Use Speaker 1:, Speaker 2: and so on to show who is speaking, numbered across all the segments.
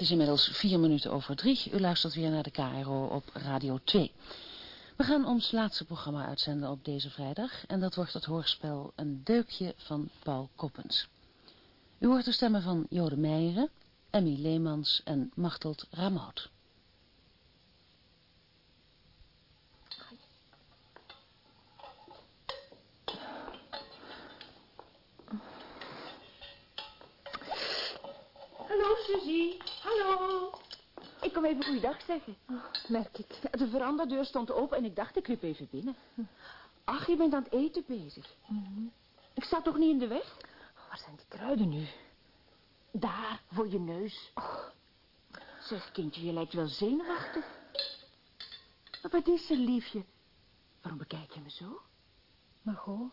Speaker 1: Het is inmiddels vier minuten over drie. U luistert weer naar de KRO op Radio 2. We gaan ons laatste programma uitzenden op deze vrijdag. En dat wordt het hoorspel Een Deukje van Paul Koppens. U hoort de stemmen van Jode Meijeren, Emmy Leemans en Machteld Ramout.
Speaker 2: Hallo, Suzie. Hallo. Ik kom even goeiedag zeggen.
Speaker 3: Oh, merk ik.
Speaker 2: De verandadeur stond open en ik dacht, ik liep even binnen. Ach, je bent aan het eten bezig.
Speaker 3: Mhm.
Speaker 2: Ik sta toch niet in de weg?
Speaker 3: Waar zijn die kruiden nu?
Speaker 2: Daar, voor je neus. Zeg, kindje, je lijkt wel zenuwachtig. Maar wat is er, liefje? Waarom bekijk je me zo?
Speaker 3: Margot,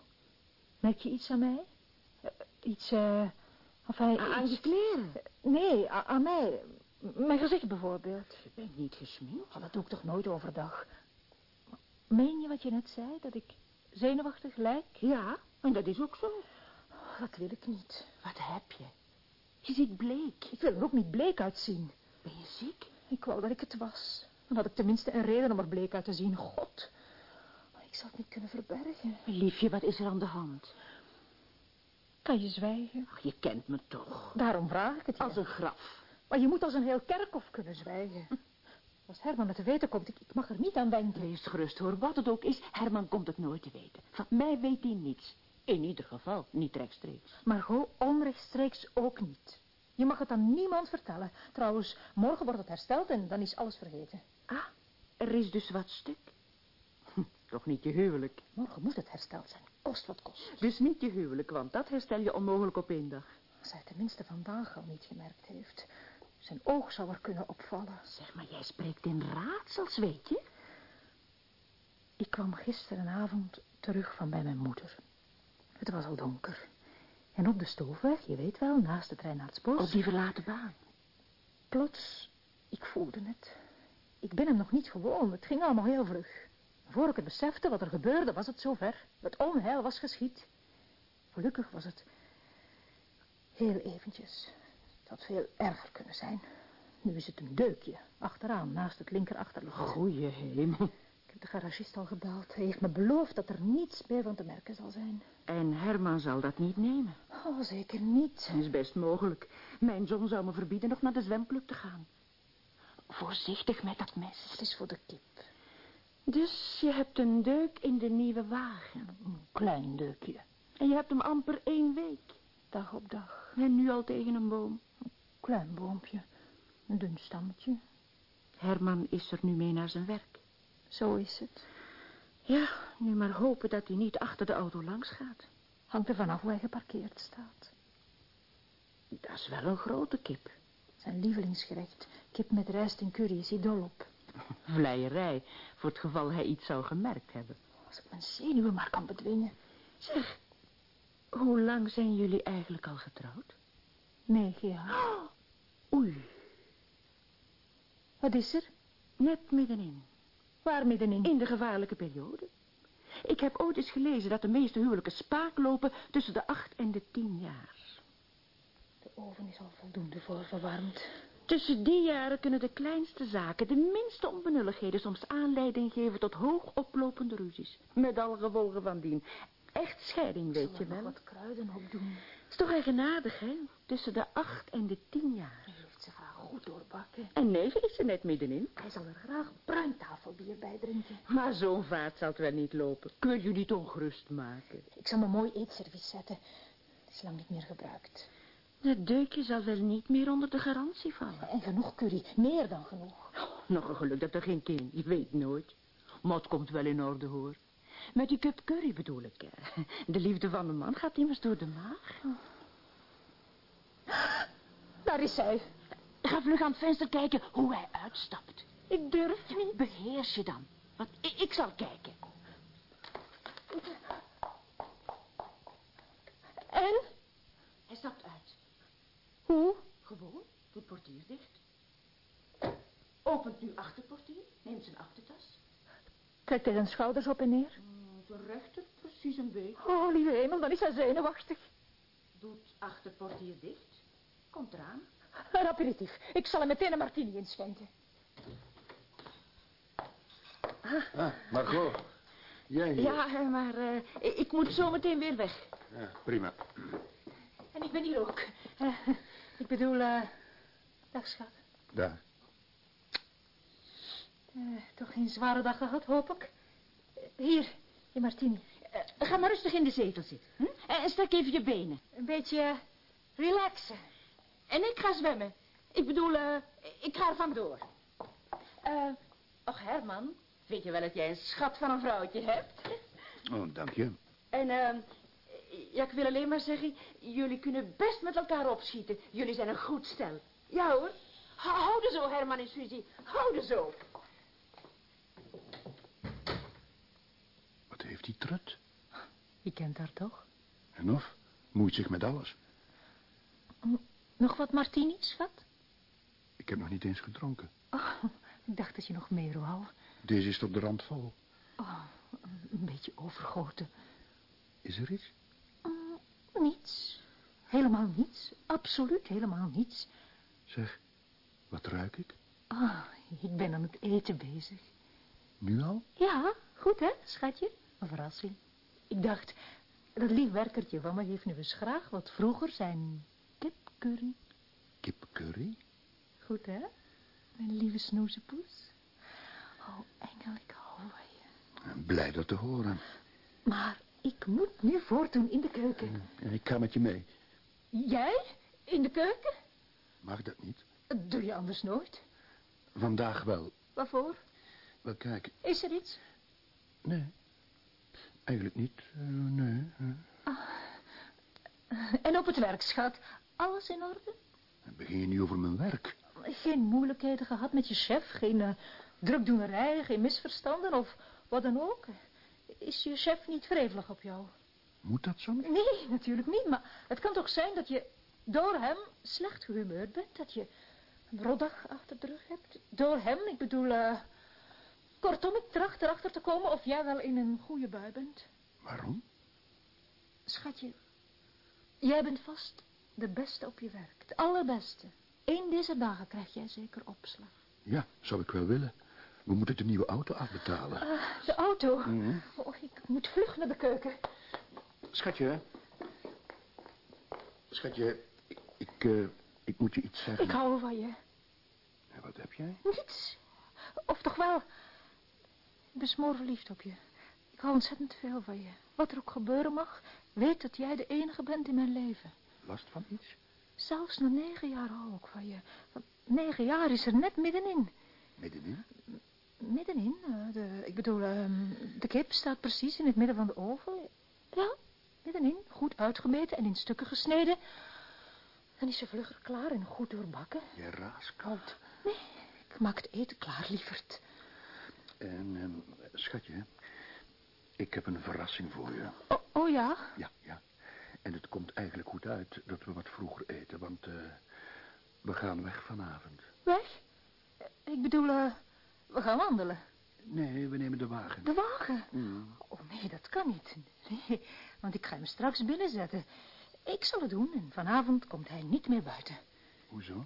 Speaker 3: merk je iets aan mij? Eh, iets, eh... of
Speaker 2: A- aan
Speaker 3: iets-
Speaker 2: je kleren.
Speaker 3: Nee, aan mij. Mijn gezicht bijvoorbeeld.
Speaker 2: Je bent niet gesminkt.
Speaker 3: Oh, dat doe ik toch nooit overdag. Meen je wat je net zei? Dat ik zenuwachtig lijk?
Speaker 2: Ja, en dat is ook zo.
Speaker 3: Oh, dat wil ik niet.
Speaker 2: Wat heb je? Je ziet bleek.
Speaker 3: Ik wil er ook niet bleek uitzien.
Speaker 2: Ben je ziek?
Speaker 3: Ik wou dat ik het was. Dan had ik tenminste een reden om er bleek uit te zien. God. Ik zal het niet kunnen verbergen.
Speaker 2: Liefje, wat is er aan de hand?
Speaker 3: Kan je zwijgen?
Speaker 2: Ach, je kent me toch.
Speaker 3: Daarom vraag ik het je.
Speaker 2: Als een graf.
Speaker 3: Maar je moet als een heel kerkhof kunnen zwijgen. Als Herman het te weten komt, ik, ik mag er niet aan denken.
Speaker 2: Wees gerust hoor, wat het ook is, Herman komt het nooit te weten. Van mij weet hij niets. In ieder geval, niet rechtstreeks.
Speaker 3: Maar go onrechtstreeks ook niet. Je mag het aan niemand vertellen. Trouwens, morgen wordt het hersteld en dan is alles vergeten.
Speaker 2: Ah, er is dus wat stuk. Hm, Toch niet je huwelijk.
Speaker 3: Morgen moet het hersteld zijn, kost wat kost.
Speaker 2: Dus niet je huwelijk, want dat herstel je onmogelijk op één dag.
Speaker 3: Als hij tenminste vandaag al niet gemerkt heeft. Zijn oog zou er kunnen opvallen.
Speaker 2: Zeg maar, jij spreekt in raadsels, weet je?
Speaker 3: Ik kwam gisterenavond terug van bij mijn moeder. Het was al donker. En op de stoofweg, je weet wel, naast het Reinaardsbos...
Speaker 2: Op die verlaten baan.
Speaker 3: Plots, ik voelde het. Ik ben hem nog niet gewoon, het ging allemaal heel vlug. Voor ik het besefte wat er gebeurde, was het zover. Het onheil was geschied. Gelukkig was het heel eventjes. Het had veel erger kunnen zijn. Nu is het een deukje, achteraan, naast het linker achterlicht.
Speaker 2: Goeie hemel.
Speaker 3: Ik heb de garagist al gebeld. Hij heeft me beloofd dat er niets meer van te merken zal zijn.
Speaker 2: En Herman zal dat niet nemen.
Speaker 3: Oh, zeker niet.
Speaker 2: Dat is best mogelijk. Mijn zoon zou me verbieden nog naar de zwemclub te gaan. Voorzichtig met dat mes.
Speaker 3: Het is voor de kip.
Speaker 2: Dus je hebt een deuk in de nieuwe wagen.
Speaker 3: Een klein deukje.
Speaker 2: En je hebt hem amper één week.
Speaker 3: Dag op dag.
Speaker 2: En nu al tegen een boom.
Speaker 3: Klein boompje. Een dun stammetje.
Speaker 2: Herman is er nu mee naar zijn werk.
Speaker 3: Zo is het.
Speaker 2: Ja, nu maar hopen dat hij niet achter de auto langs gaat.
Speaker 3: Hangt er vanaf hoe hij geparkeerd staat.
Speaker 2: Dat is wel een grote kip.
Speaker 3: Zijn lievelingsgerecht. Kip met rijst en curry is hij dol op.
Speaker 2: Vleierij, voor het geval hij iets zou gemerkt hebben.
Speaker 3: Als ik mijn zenuwen maar kan bedwingen.
Speaker 2: Zeg, hoe lang zijn jullie eigenlijk al getrouwd?
Speaker 3: Negen jaar.
Speaker 2: Oei,
Speaker 3: Wat is er?
Speaker 2: net middenin.
Speaker 3: Waar middenin?
Speaker 2: In de gevaarlijke periode. Ik heb ooit eens gelezen dat de meeste huwelijken spaak lopen tussen de acht en de tien jaar.
Speaker 3: De oven is al voldoende voor verwarmd.
Speaker 2: Tussen die jaren kunnen de kleinste zaken, de minste onbenulligheden soms aanleiding geven tot hoog oplopende ruzies. Met alle gevolgen van dien. Echt scheiding, weet je wel.
Speaker 3: wat kruiden opdoen?
Speaker 2: Is toch eigenaardig, hè? Tussen de acht en de tien jaar.
Speaker 3: Hij heeft ze graag goed doorbakken.
Speaker 2: En negen is er net middenin.
Speaker 3: Hij zal er graag bruintafelbier bij drinken.
Speaker 2: Maar zo'n vaart zal het wel niet lopen. Kun je niet ongerust maken.
Speaker 3: Ik zal mijn mooi eetservies zetten. Het is lang niet meer gebruikt.
Speaker 2: Het deukje zal wel niet meer onder de garantie vallen.
Speaker 3: En genoeg curry. Meer dan genoeg.
Speaker 2: Nog een geluk dat er geen kind, je weet nooit. Maar het komt wel in orde, hoor. Met die cup curry bedoel ik. hè. De liefde van de man gaat immers door de maag.
Speaker 3: Daar is hij.
Speaker 2: Ga vlug aan het venster kijken hoe hij uitstapt.
Speaker 3: Ik durf niet.
Speaker 2: Beheers je dan. Want ik, ik zal kijken.
Speaker 3: En?
Speaker 2: Hij stapt uit.
Speaker 3: Hoe?
Speaker 2: Gewoon, doet portier dicht. Opent nu achterportier, neemt zijn achtertas.
Speaker 3: Trekt hij zijn schouders op en neer?
Speaker 2: Zijn rechter, precies een beetje.
Speaker 3: Oh, lieve hemel, dan is hij zenuwachtig.
Speaker 2: Doet achterportier dicht. Komt eraan.
Speaker 3: een aperitief. Ik zal er meteen een martini inschenken.
Speaker 4: Ah, Margot. Jij hier.
Speaker 2: Ja, eh, maar eh, ik moet zo meteen weer weg.
Speaker 4: Ja, prima.
Speaker 3: En ik ben hier ook. ik bedoel, eh dag schat.
Speaker 4: Daar.
Speaker 3: Eh, toch geen zware dag gehad, hoop ik. Eh, hier, je martini.
Speaker 2: Eh, ga maar rustig in de zetel zitten. Hm? En strek even je benen.
Speaker 3: Een beetje eh, relaxen.
Speaker 2: En ik ga zwemmen. Ik bedoel, eh, ik ga er vandoor. Eh, och Herman, weet je wel dat jij een schat van een vrouwtje hebt?
Speaker 4: Oh, dank je.
Speaker 2: En, eh, ja, ik wil alleen maar zeggen, jullie kunnen best met elkaar opschieten. Jullie zijn een goed stel. Ja hoor. Hou Houden zo, Herman en Suzy. Houden zo.
Speaker 4: Wat heeft die trut?
Speaker 3: Je kent haar toch?
Speaker 4: En of? Moeit zich met alles.
Speaker 3: Nog wat martini, schat?
Speaker 4: Ik heb nog niet eens gedronken.
Speaker 3: Oh, ik dacht dat je nog meer wou.
Speaker 4: Deze is tot de rand vol.
Speaker 3: Oh, een beetje overgoten.
Speaker 4: Is er iets?
Speaker 3: Niets. Helemaal niets. Absoluut helemaal niets.
Speaker 4: Zeg, wat ruik ik?
Speaker 3: Ah, ik ben aan het eten bezig.
Speaker 4: Nu al?
Speaker 3: Ja, goed hè, schatje? Een verrassing. Ik dacht, dat lief werkertje van me heeft nu eens graag wat vroeger zijn kipcurry.
Speaker 4: Kipcurry?
Speaker 3: Goed hè? Mijn lieve snoezepoes. Oh, engel, ik hou van je.
Speaker 4: Blij dat te horen.
Speaker 3: Maar ik moet nu voortdoen in de keuken.
Speaker 4: En ik ga met je mee.
Speaker 3: Jij? In de keuken?
Speaker 4: Mag dat niet?
Speaker 3: Dat doe je anders nooit.
Speaker 4: Vandaag wel.
Speaker 3: Waarvoor?
Speaker 4: Wel, kijk.
Speaker 3: Is er iets?
Speaker 4: Nee. Eigenlijk niet. Eh, nee. eh.
Speaker 3: En op het werk, schat. Alles in orde?
Speaker 4: Dan begin je niet over mijn werk.
Speaker 3: Geen moeilijkheden gehad met je chef? Geen eh, drukdoenerij? Geen misverstanden? Of wat dan ook? Is je chef niet wrevelig op jou?
Speaker 4: Moet dat soms?
Speaker 3: Nee, natuurlijk niet. Maar het kan toch zijn dat je door hem slecht gehumeurd bent? Dat je een rotdag achter de rug hebt? Door hem, ik bedoel... eh, kortom, ik tracht erachter te komen of jij wel in een goede bui bent.
Speaker 4: Waarom?
Speaker 3: Schatje, jij bent vast de beste op je werk. De allerbeste. Eén deze dagen krijg jij zeker opslag.
Speaker 4: Ja, zou ik wel willen. We moeten de nieuwe auto afbetalen.
Speaker 3: Ah, de auto.
Speaker 4: Mhm.
Speaker 3: Oh, ik moet vlug naar de keuken.
Speaker 4: Schatje. Schatje, ik, ik, eh, ik moet je iets zeggen.
Speaker 3: Ik hou van je.
Speaker 4: En wat heb jij?
Speaker 3: Niets. Of toch wel. Ik ben smoor verliefd op je. Ik hou ontzettend veel van je. Wat er ook gebeuren mag, weet dat jij de enige bent in mijn leven.
Speaker 4: Last van iets?
Speaker 3: Zelfs na negen jaar hou ik van je. Want negen jaar is er net middenin.
Speaker 4: Middenin?
Speaker 3: Middenin? eh, De, ik bedoel, ehm, de kip staat precies in het midden van de oven. Ja, middenin. Goed uitgemeten en in stukken gesneden. Dan is ze vlugger klaar en goed doorbakken.
Speaker 4: Je raaskalt.
Speaker 3: Nee, ik maak het eten klaar, lieverd.
Speaker 4: En, ehm, schatje, ik heb een verrassing voor je.
Speaker 3: Oh, oh ja?
Speaker 4: Ja, ja. En het komt eigenlijk goed uit dat we wat vroeger eten, want eh, we gaan weg vanavond.
Speaker 3: Weg? Eh, Ik bedoel, eh, we gaan wandelen.
Speaker 4: Nee, we nemen de wagen.
Speaker 3: De wagen?
Speaker 4: Mm.
Speaker 3: Oh nee, dat kan niet. Nee, want ik ga hem straks binnenzetten. Ik zal het doen en vanavond komt hij niet meer buiten.
Speaker 4: Hoezo?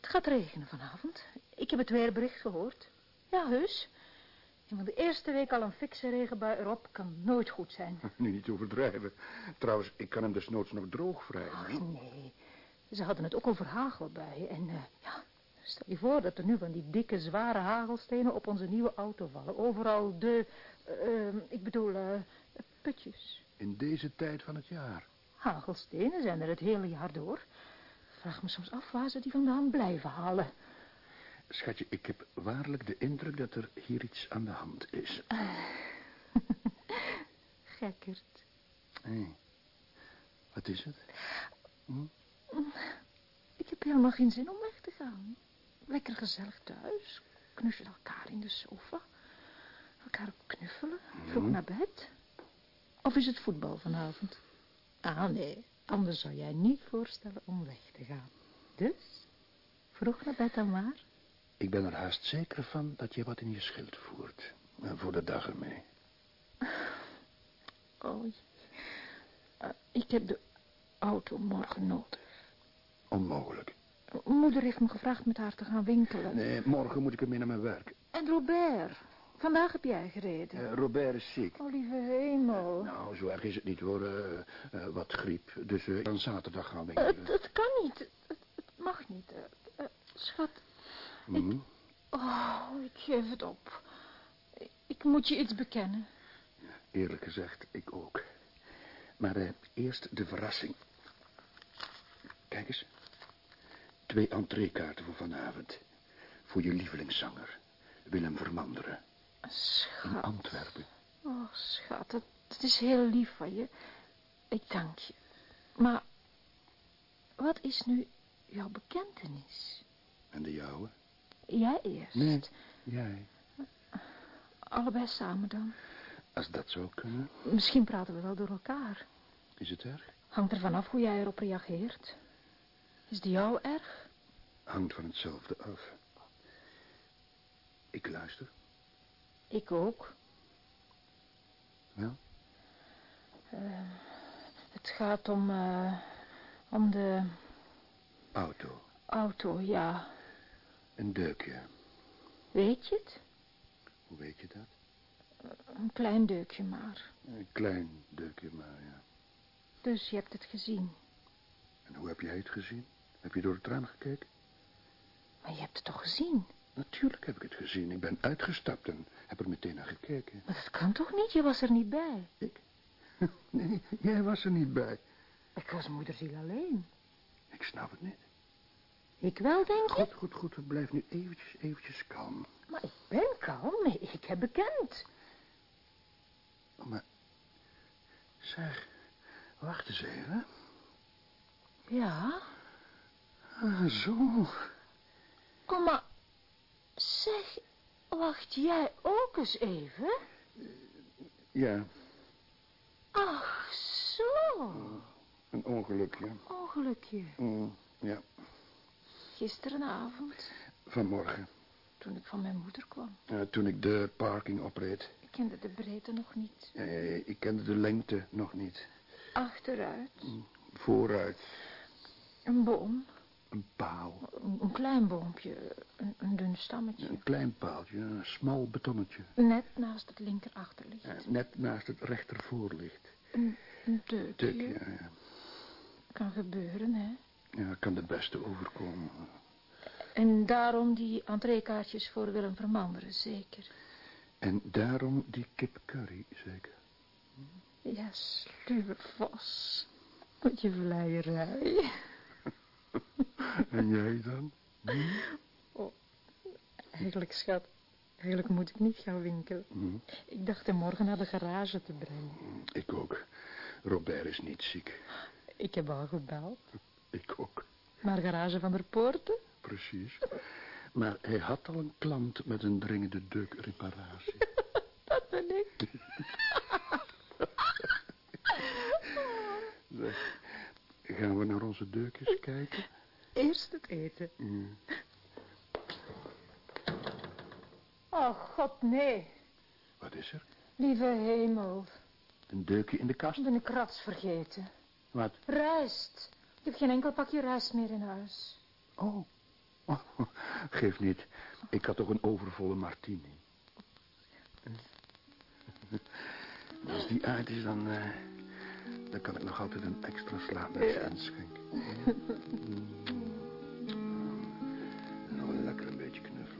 Speaker 3: Het gaat regenen vanavond. Ik heb het weerbericht gehoord. Ja, heus. En van de eerste week al een fikse regenbui erop kan nooit goed zijn.
Speaker 4: Nu niet overdrijven. Trouwens, ik kan hem desnoods nog droog wrijven.
Speaker 3: Ach, nee. Ze hadden het ook over hagel bij. En eh, ja, stel je voor dat er nu van die dikke, zware hagelstenen op onze nieuwe auto vallen. Overal de, eh, eh, ik bedoel, eh, putjes.
Speaker 4: In deze tijd van het jaar.
Speaker 3: Hagelstenen zijn er het hele jaar door. Vraag me soms af waar ze die vandaan blijven halen.
Speaker 4: Schatje, ik heb waarlijk de indruk dat er hier iets aan de hand is.
Speaker 3: Gekkerd.
Speaker 4: Hé, wat is het?
Speaker 3: Ik heb helemaal geen zin om weg te gaan. Lekker gezellig thuis. Knuffelen elkaar in de sofa. Elkaar knuffelen. Vroeg
Speaker 4: Mhm.
Speaker 3: naar bed. Of is het voetbal vanavond? Ah, nee. Anders zou jij niet voorstellen om weg te gaan. Dus, vroeg naar bed dan maar.
Speaker 4: Ik ben er haast zeker van dat je wat in je schild voert. En voor de dag ermee.
Speaker 3: Oh, eh, ik heb de auto morgen nodig.
Speaker 4: Onmogelijk.
Speaker 3: Moeder heeft me gevraagd met haar te gaan winkelen.
Speaker 4: Nee, morgen moet ik ermee naar mijn werk.
Speaker 3: En Robert, vandaag heb jij gereden.
Speaker 4: Eh, Robert is ziek.
Speaker 3: Oh, lieve hemel.
Speaker 4: Nou, zo erg is het niet hoor. Eh, eh, wat griep. Dus uh, dan zaterdag gaan we
Speaker 3: het,
Speaker 4: winkelen.
Speaker 3: het kan niet. Het, het mag niet. Schat.
Speaker 4: Mhm.
Speaker 3: Ik, oh, ik geef het op. Ik, ik moet je iets bekennen.
Speaker 4: Eerlijk gezegd, ik ook. Maar eh, eerst de verrassing. Kijk eens. Twee entreekaarten voor vanavond. Voor je lievelingszanger, Willem Vermanderen. In
Speaker 3: Schat.
Speaker 4: Antwerpen.
Speaker 3: Oh, schat, het is heel lief van je. Ik dank je. Maar wat is nu jouw bekentenis?
Speaker 4: En de jouwe?
Speaker 3: Jij eerst.
Speaker 4: Nee, jij.
Speaker 3: Allebei samen dan.
Speaker 4: Als dat zou kunnen,
Speaker 3: Misschien praten we wel door elkaar.
Speaker 4: is het erg?
Speaker 3: Hangt er vanaf hoe jij erop reageert. Is die jou erg?
Speaker 4: Hangt van hetzelfde af. Ik luister.
Speaker 3: Ik ook.
Speaker 4: Wel?
Speaker 3: Het gaat om, eh, om de
Speaker 4: Auto.
Speaker 3: auto, ja.
Speaker 4: Een deukje.
Speaker 3: Weet je het?
Speaker 4: Hoe weet je dat?
Speaker 3: Een klein deukje maar.
Speaker 4: Een klein deukje maar, ja.
Speaker 3: Dus je hebt het gezien.
Speaker 4: En hoe heb jij het gezien? Heb je door het raam gekeken?
Speaker 3: Maar je hebt het toch gezien?
Speaker 4: Natuurlijk heb ik het gezien. Ik ben uitgestapt en heb er meteen naar gekeken.
Speaker 3: Maar dat kan toch niet? Je was er niet bij.
Speaker 4: Ik? Nee, jij was er niet bij.
Speaker 3: Ik was moederziel alleen.
Speaker 4: Ik snap het niet.
Speaker 3: Ik wel, denk je?
Speaker 4: Goed, goed, goed. Blijf nu eventjes, eventjes kalm.
Speaker 3: Maar ik ben kalm. Ik heb bekend.
Speaker 4: Oh, maar... Zeg, wacht eens even.
Speaker 3: Ja?
Speaker 4: Ah, zo.
Speaker 3: Oh, maar... Zeg, wacht jij ook eens even?
Speaker 4: Ja,
Speaker 3: Ach, zo.
Speaker 4: een ongelukje.
Speaker 3: Ongelukje.
Speaker 4: Mm, ja,
Speaker 3: Gisterenavond,
Speaker 4: vanmorgen.
Speaker 3: toen ik van mijn moeder kwam.
Speaker 4: Toen ik de parking opreed.
Speaker 3: Ik kende de breedte nog niet.
Speaker 4: Eh, ik kende de lengte nog niet.
Speaker 3: Achteruit,
Speaker 4: Vooruit,
Speaker 3: een boom.
Speaker 4: Een paal.
Speaker 3: Een, een klein boompje, een, een dun stammetje.
Speaker 4: Een klein paaltje, een smal betonnetje.
Speaker 3: Net naast het linker achterlicht.
Speaker 4: Eh, net naast het rechter voorlicht.
Speaker 3: Een, een deukje.
Speaker 4: Tuk, ja, ja.
Speaker 3: Kan gebeuren, hè.
Speaker 4: Ja, kan de beste overkomen.
Speaker 3: En daarom die entreekaartjes voor Willem Vermanderen, zeker.
Speaker 4: En daarom die kip curry, zeker.
Speaker 3: Ja, sluwe vos. Met je vleierij.
Speaker 4: En jij dan?
Speaker 3: Eigenlijk, schat, eigenlijk moet ik niet gaan winkelen.
Speaker 4: Hm,
Speaker 3: Ik dacht hem morgen naar de garage te brengen.
Speaker 4: ik ook. Robert is niet ziek.
Speaker 3: Ik heb al gebeld.
Speaker 4: Ik ook,
Speaker 3: Naar garage van der Poorten.
Speaker 4: precies. Maar hij had al een klant met een dringende deukreparatie.
Speaker 3: Dat ben ik.
Speaker 4: Zeg, gaan we naar onze deukjes kijken?
Speaker 3: Eerst het eten.
Speaker 4: Hm.
Speaker 3: Oh, god, nee.
Speaker 4: Wat is er?
Speaker 3: Lieve hemel.
Speaker 4: Een deukje in de kast?
Speaker 3: Ik ben een krats vergeten.
Speaker 4: Wat?
Speaker 3: Rijst. Ik heb geen enkel pakje rijst meer in huis.
Speaker 4: Oh. oh. Geef niet. Ik had toch een overvolle martini. Als die uit is, dan, eh, dan kan ik nog altijd een extra slaapmes inschenken.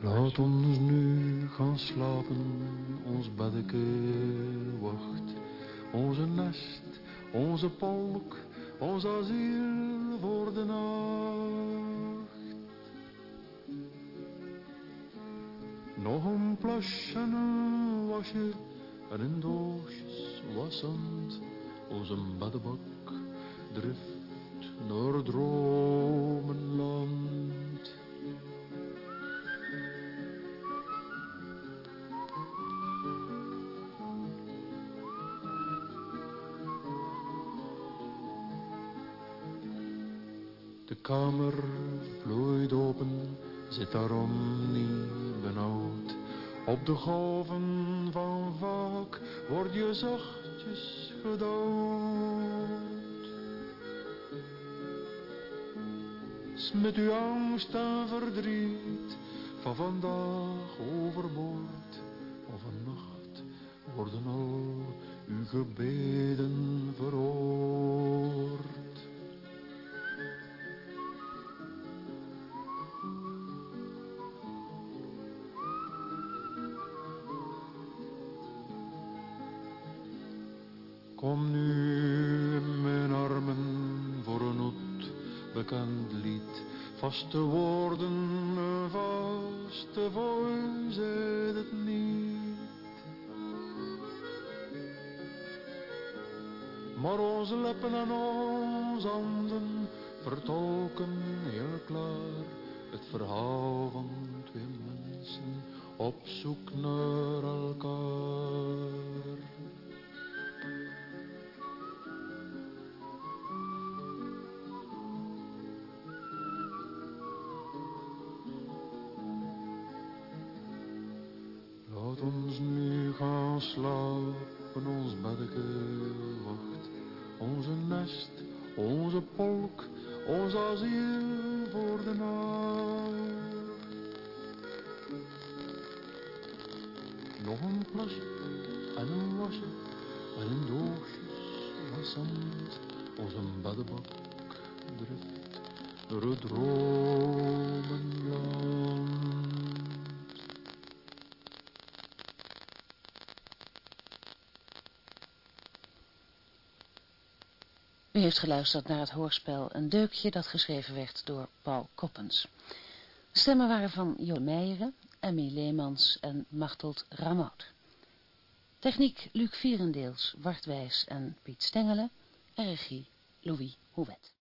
Speaker 5: Laat ons nu gaan slapen, ons beddeke wacht. Onze nest, onze polk, ons asiel voor de nacht. Nog een plasje en een wasje en in doosjes wassend. Onze beddebak drift naar dromenland. De kamer vloeit open, zit daarom niet benauwd. Op de golven van vaak word je zachtjes gedouwd. met uw angst en verdriet van vandaag overboord. Of nacht worden al uw gebeden verhoord. Vaste woorden, vaste zijt het niet. Maar onze lippen en onze handen vertolken heel klaar het verhaal van twee mensen op zoek naar elkaar. Slapen, ons beddeke wacht. Onze nest, onze polk, ons asiel voor de nacht. Nog een plasje en een wasje en een doosjes van zand. Onze beddebak drift door het dromenland.
Speaker 1: U heeft geluisterd naar het hoorspel Een Deukje dat geschreven werd door Paul Koppens. De stemmen waren van Jo Meijeren, Emmy Leemans en Machteld Ramout. Techniek Luc Vierendeels, Bart Wijs en Piet Stengelen en regie Louis Houwet.